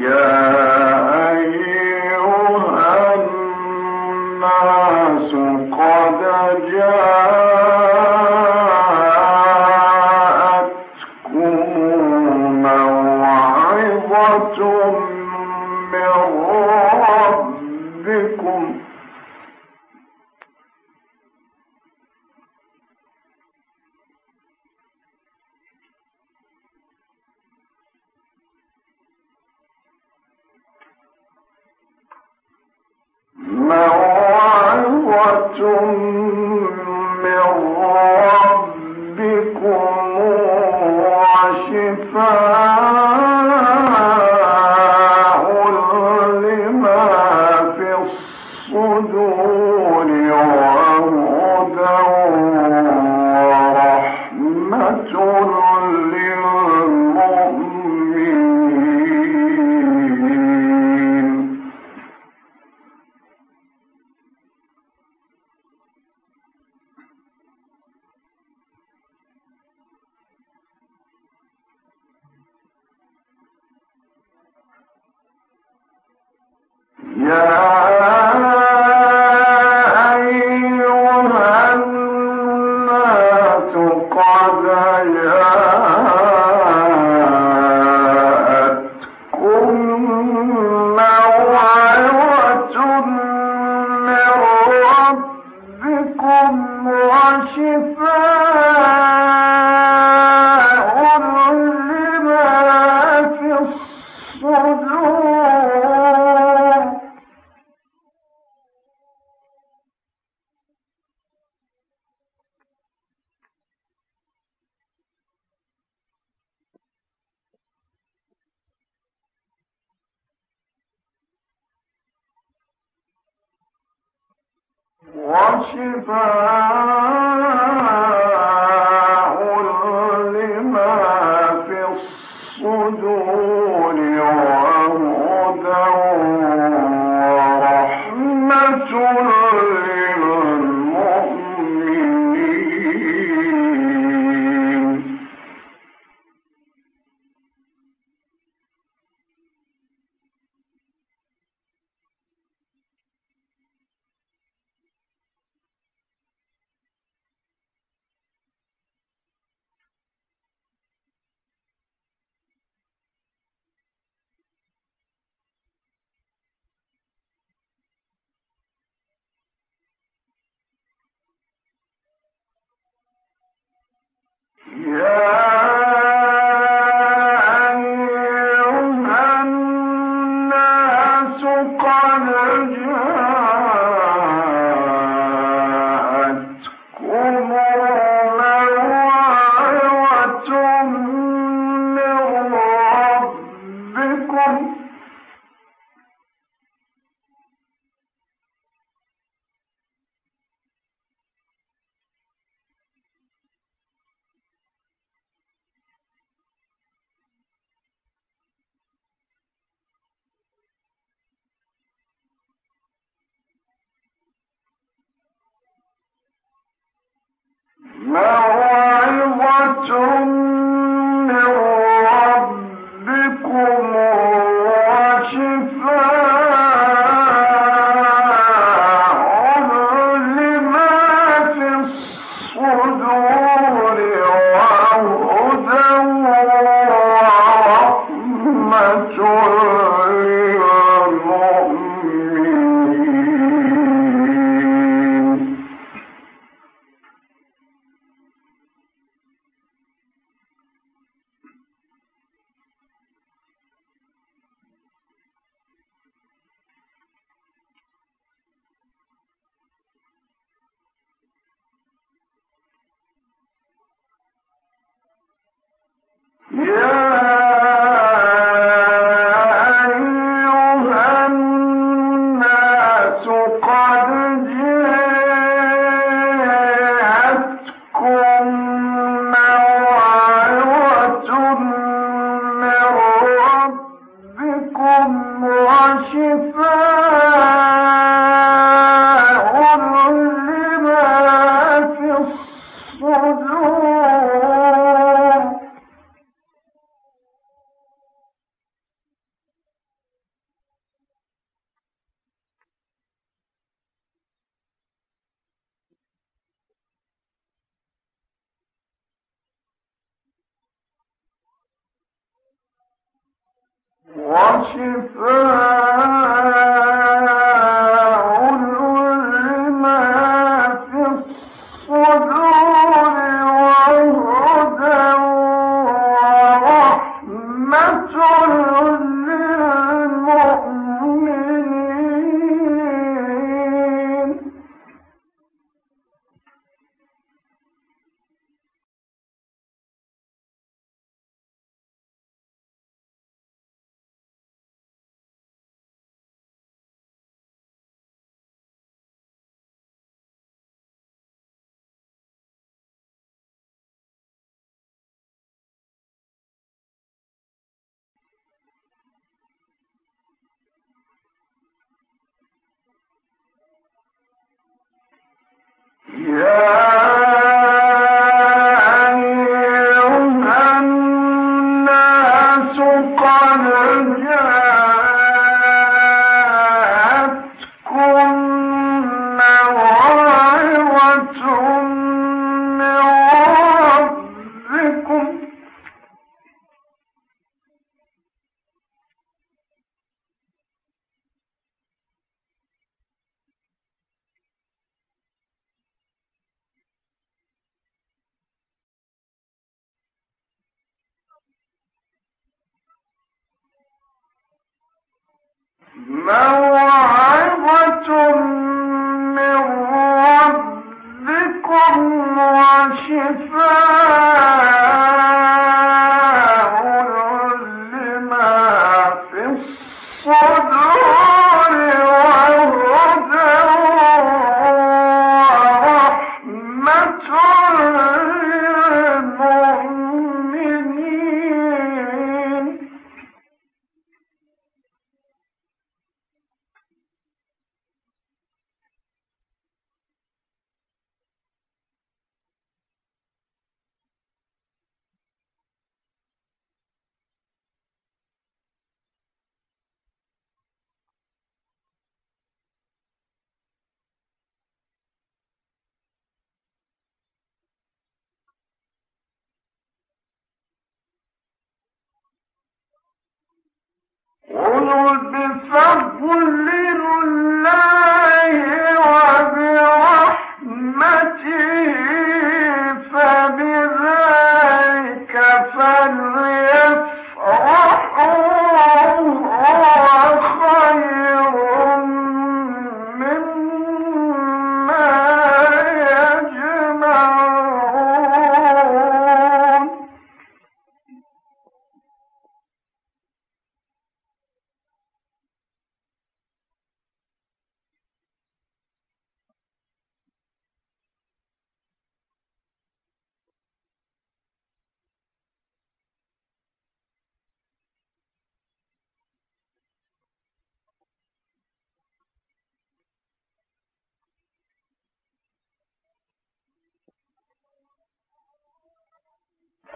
يا Amen. Yeah. وشفاء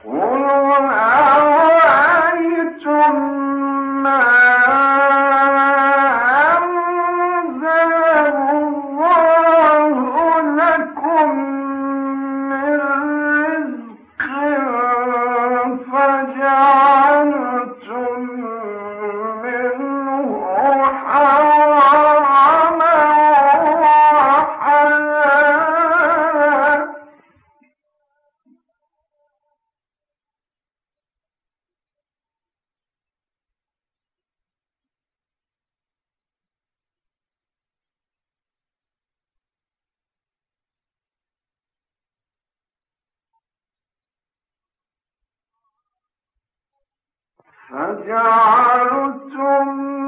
ويوم جعلتم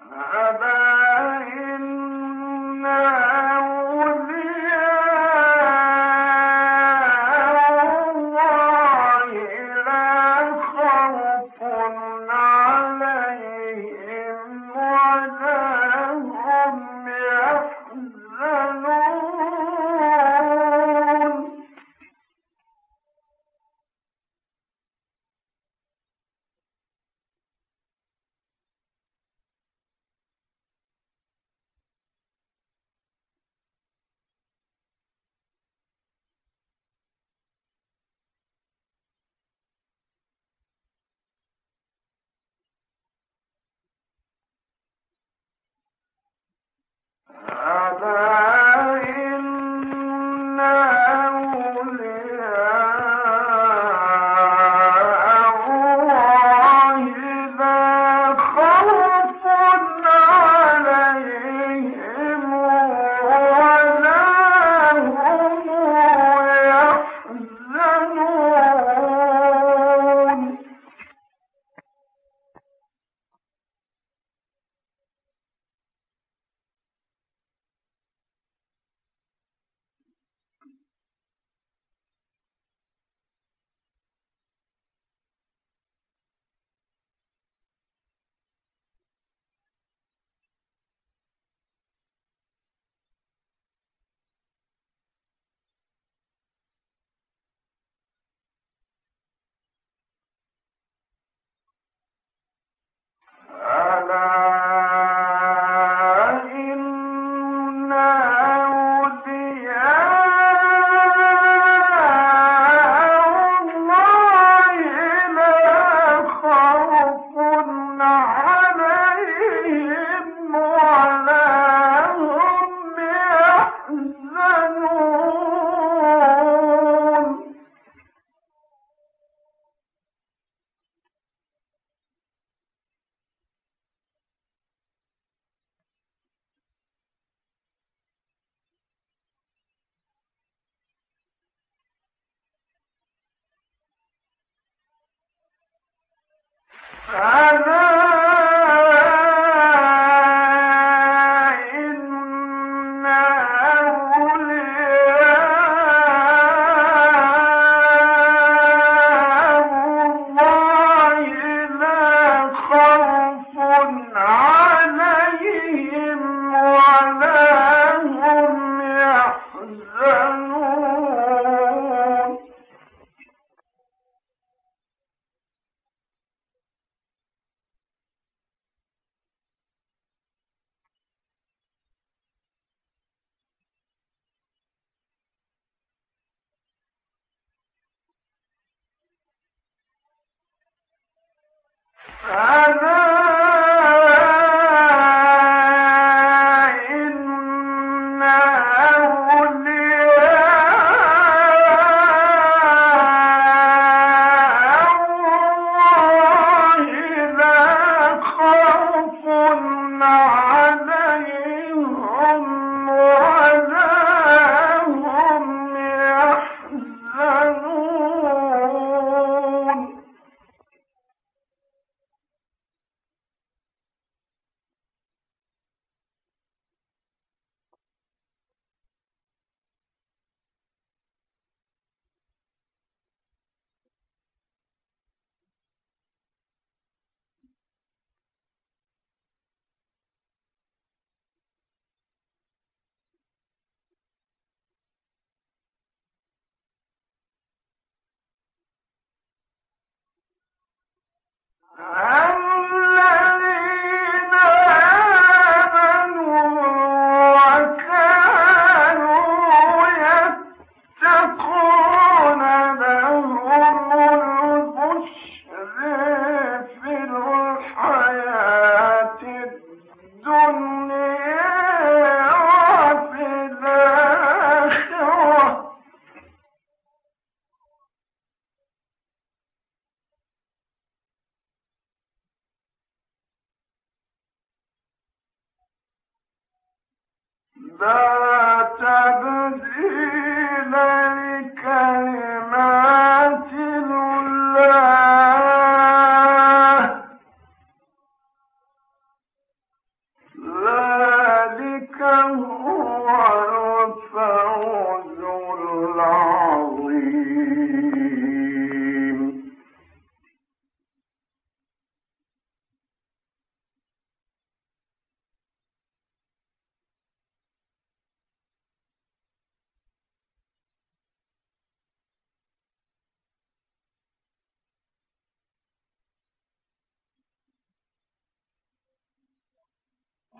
عذاب la Ah!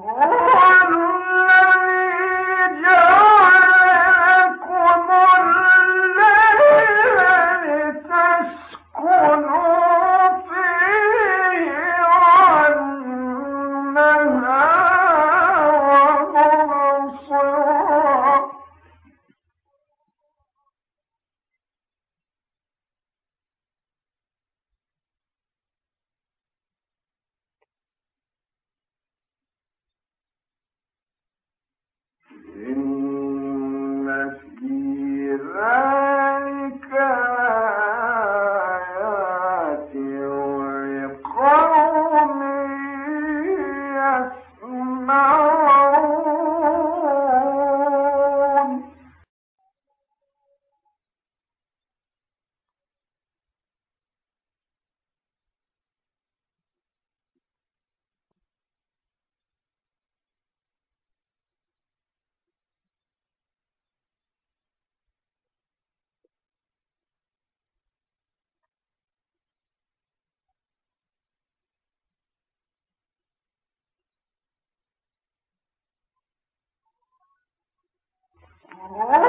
Oh. more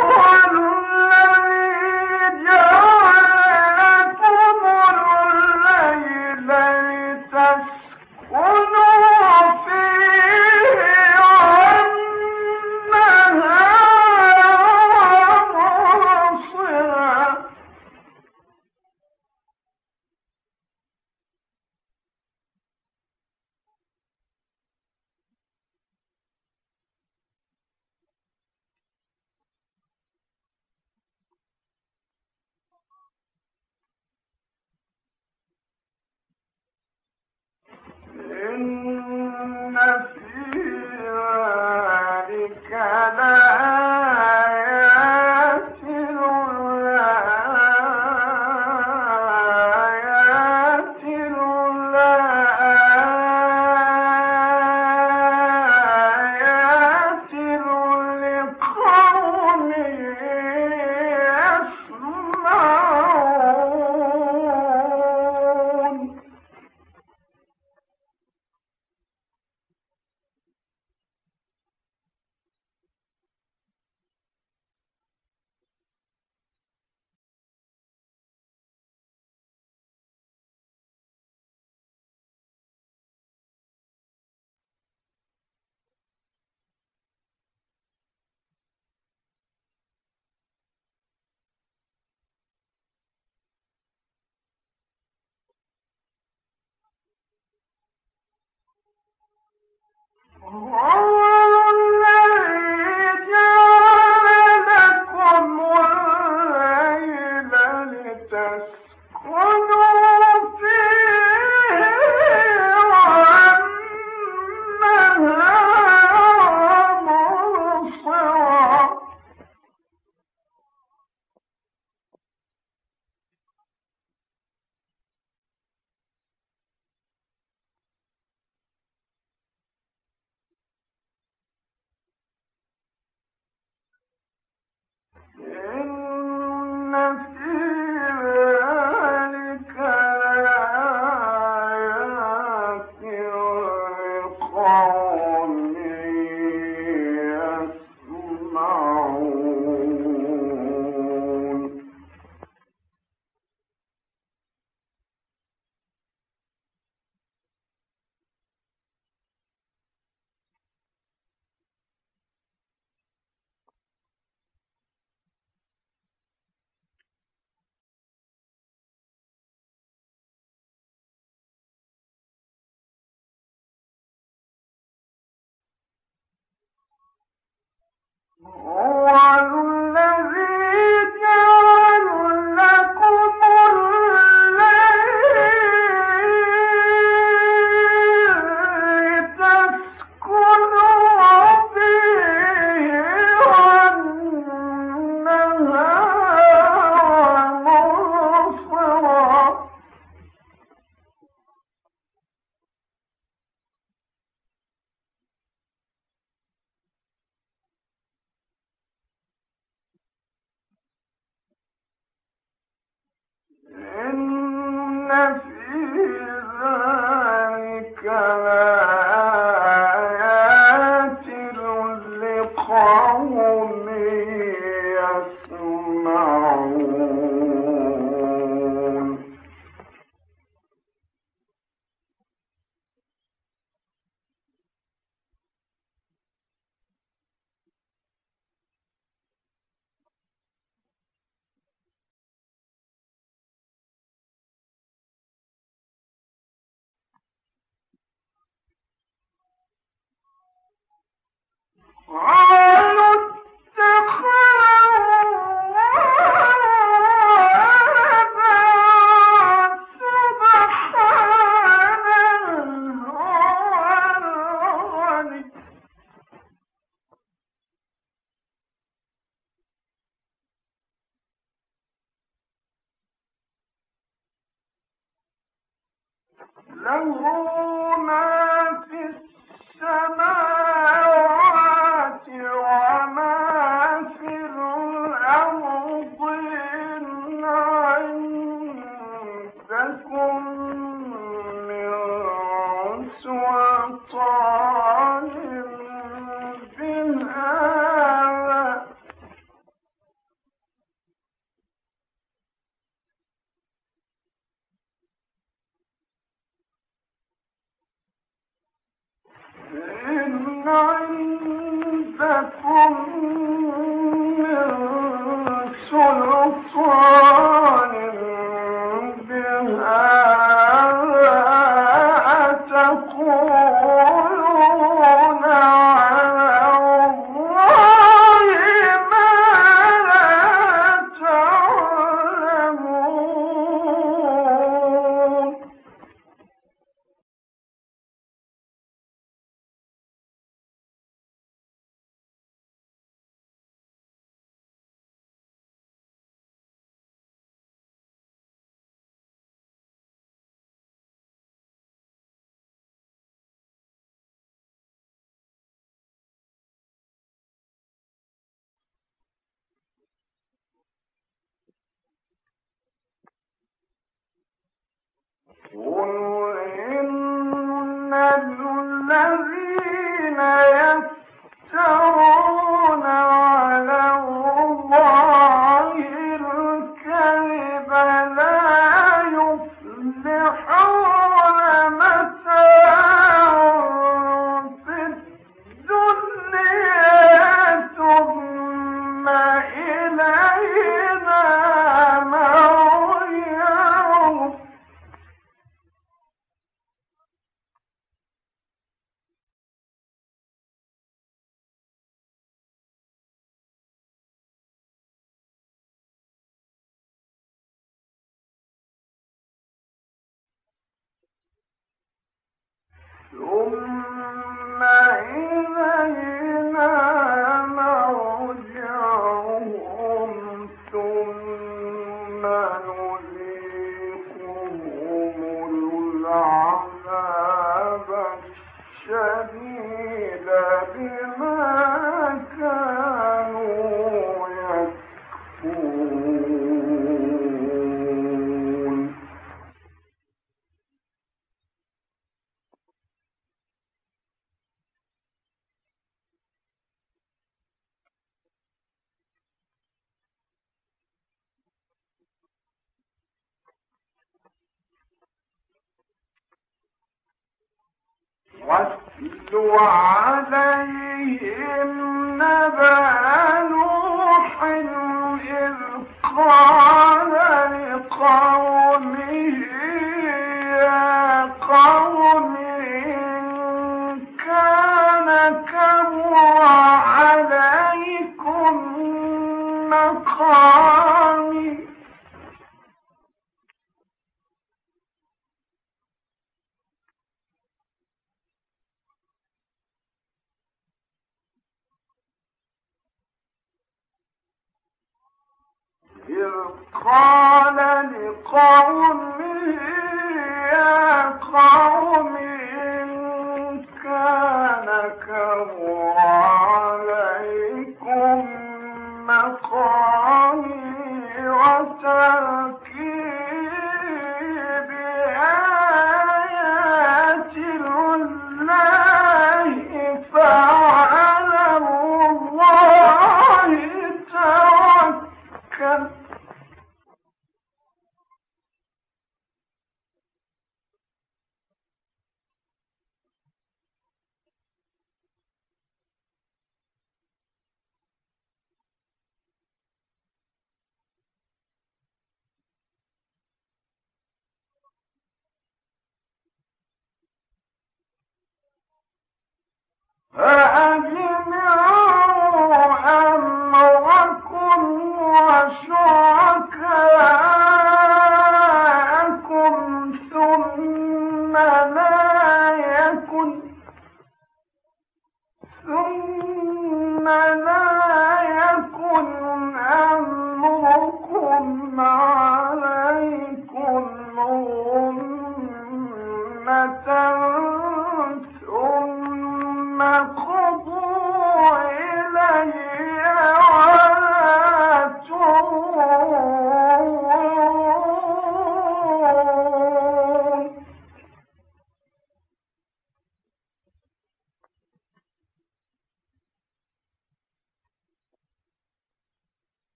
Oh, 玩啊。واتل قال لقومه يا قوم আপনারা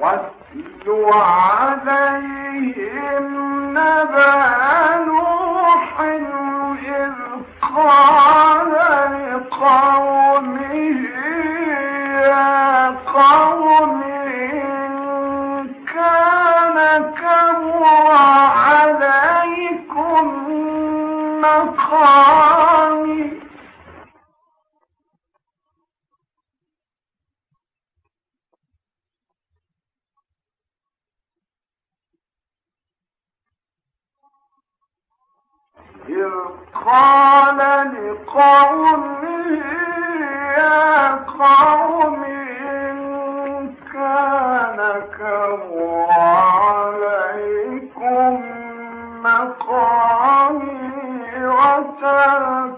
واتل عليهم نوح إذ قال لقومه قال لقومه يا قوم إن كان كبر عليكم مقامي وترك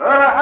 Uh-huh.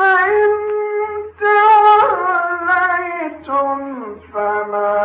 فإن توليتم فما